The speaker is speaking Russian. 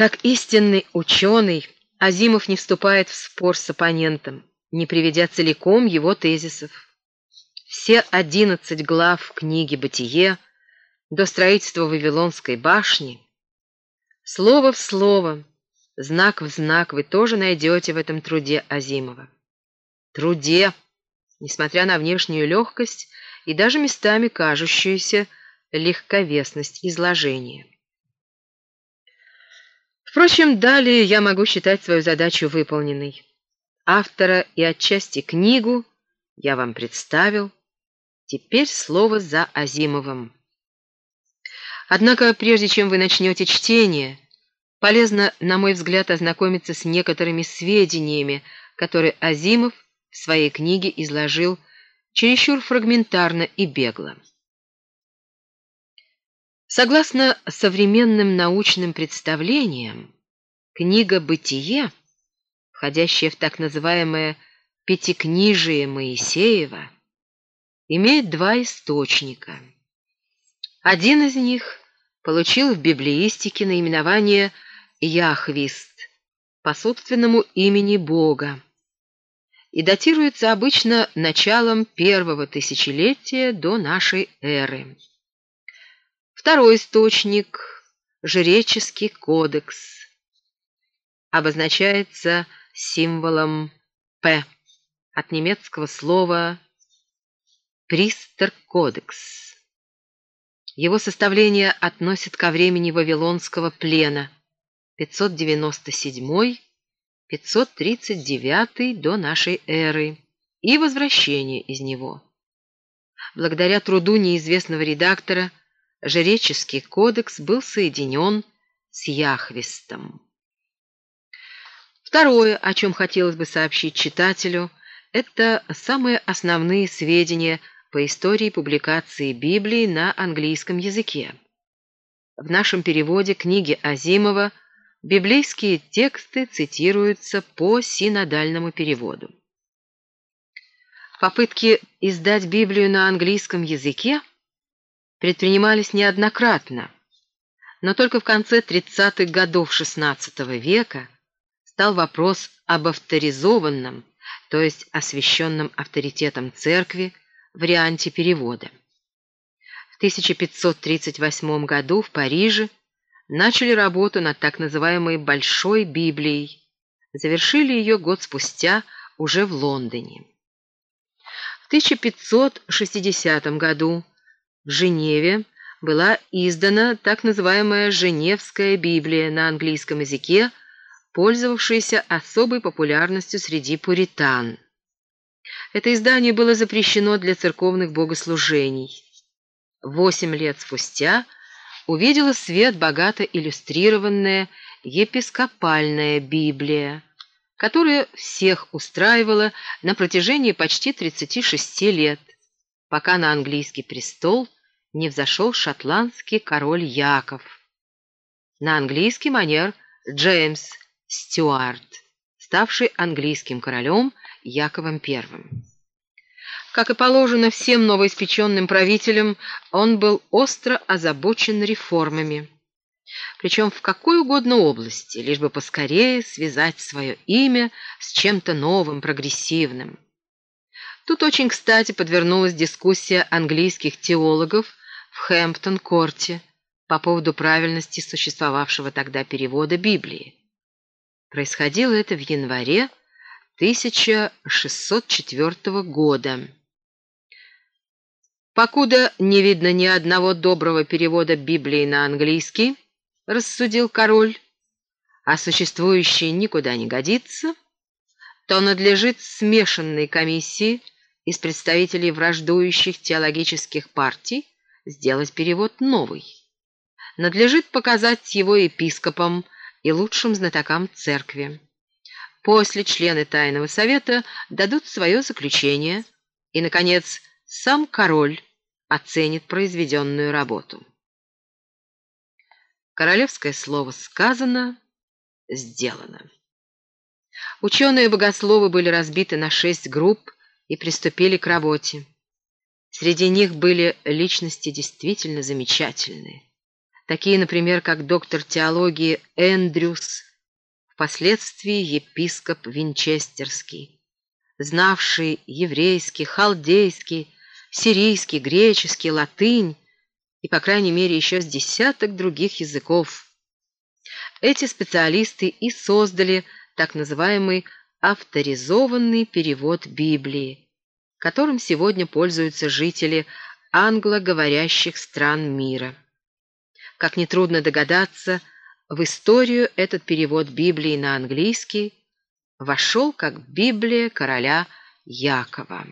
Как истинный ученый, Азимов не вступает в спор с оппонентом, не приведя целиком его тезисов. Все одиннадцать глав книги «Бытие» до строительства Вавилонской башни, слово в слово, знак в знак вы тоже найдете в этом труде Азимова. Труде, несмотря на внешнюю легкость и даже местами кажущуюся легковесность изложения. Впрочем, далее я могу считать свою задачу выполненной. Автора и отчасти книгу я вам представил. Теперь слово за Азимовым. Однако, прежде чем вы начнете чтение, полезно, на мой взгляд, ознакомиться с некоторыми сведениями, которые Азимов в своей книге изложил чересчур фрагментарно и бегло. Согласно современным научным представлениям, книга «Бытие», входящая в так называемое «пятикнижие Моисеева», имеет два источника. Один из них получил в библеистике наименование «Яхвист» по собственному имени Бога и датируется обычно началом первого тысячелетия до нашей эры. Второй источник – жреческий кодекс. Обозначается символом «П» от немецкого слова «пристер-кодекс». Его составление относит ко времени Вавилонского плена 597-539 до нашей эры и возвращения из него. Благодаря труду неизвестного редактора – Жреческий кодекс был соединен с Яхвистом. Второе, о чем хотелось бы сообщить читателю, это самые основные сведения по истории публикации Библии на английском языке. В нашем переводе книги Азимова библейские тексты цитируются по синодальному переводу. Попытки издать Библию на английском языке предпринимались неоднократно, но только в конце 30-х годов XVI века стал вопрос об авторизованном, то есть освященном авторитетом церкви, варианте перевода. В 1538 году в Париже начали работу над так называемой «Большой Библией», завершили ее год спустя уже в Лондоне. В 1560 году Женеве была издана так называемая «Женевская Библия» на английском языке, пользовавшаяся особой популярностью среди пуритан. Это издание было запрещено для церковных богослужений. Восемь лет спустя увидела свет богато иллюстрированная епископальная Библия, которая всех устраивала на протяжении почти 36 лет пока на английский престол не взошел шотландский король Яков. На английский манер Джеймс Стюарт, ставший английским королем Яковом I. Как и положено всем новоиспеченным правителям, он был остро озабочен реформами. Причем в какой угодно области, лишь бы поскорее связать свое имя с чем-то новым, прогрессивным. Тут очень кстати подвернулась дискуссия английских теологов в Хэмптон-корте по поводу правильности существовавшего тогда перевода Библии. Происходило это в январе 1604 года. «Покуда не видно ни одного доброго перевода Библии на английский, — рассудил король, — а существующий никуда не годится, то надлежит смешанной комиссии из представителей враждующих теологических партий сделать перевод новый. Надлежит показать его епископам и лучшим знатокам церкви. После члены Тайного Совета дадут свое заключение, и, наконец, сам король оценит произведенную работу. Королевское слово сказано, сделано. Ученые-богословы были разбиты на шесть групп и приступили к работе. Среди них были личности действительно замечательные. такие, например, как доктор теологии Эндрюс, впоследствии епископ Винчестерский, знавший еврейский, халдейский, сирийский, греческий, латынь и, по крайней мере, еще с десяток других языков. Эти специалисты и создали так называемый авторизованный перевод Библии, которым сегодня пользуются жители англоговорящих стран мира. Как нетрудно догадаться, в историю этот перевод Библии на английский вошел как Библия короля Якова.